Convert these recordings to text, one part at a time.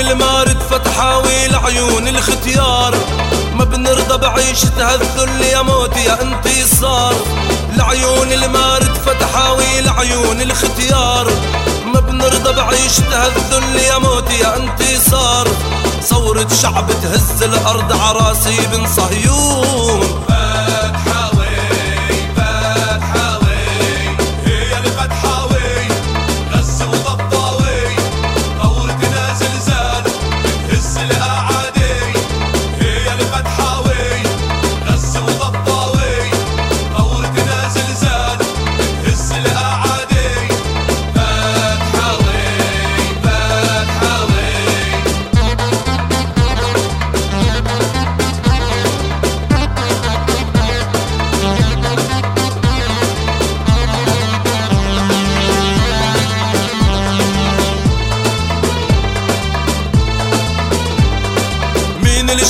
الفتحاوي لعيون الختيار. ما بنرضى بعيشة الذل يا موت يا انتصار. لعيون المارد فتحاوي لعيون الختيار. ما بنرضى بعيشة الذل يا موت يا انتصار. ثورة شعب تهز الأرض عراسي بن صهيون.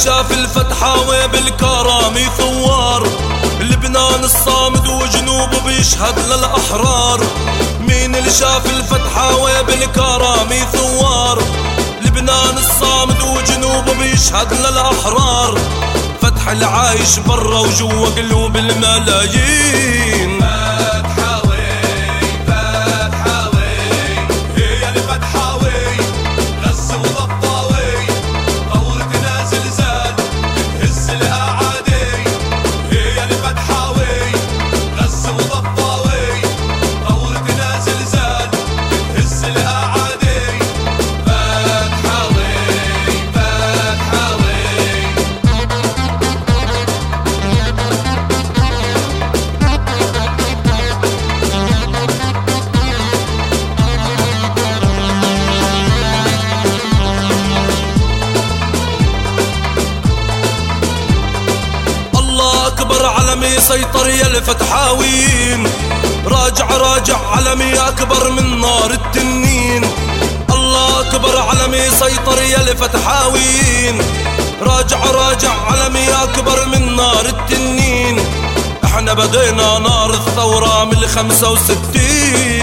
شاف الفتحاوي بالكرامي ثوار لبنان الصامد وجنوبه بيشهد للأحرار. مين اللي شاف الفتحاوي بالكرامي ثوار لبنان الصامد وجنوبه بيشهد للأحرار. فتح العايش برا وجوا قلوب الملايين. علمي سيطر يا الفتحاويين راجع راجع علمي أكبر من نار التنين. الله أكبر علمي سيطر يا الفتحاويين راجع راجع علمي أكبر من نار التنين. إحنا بدينا نار الثورة من الخمسة وستين.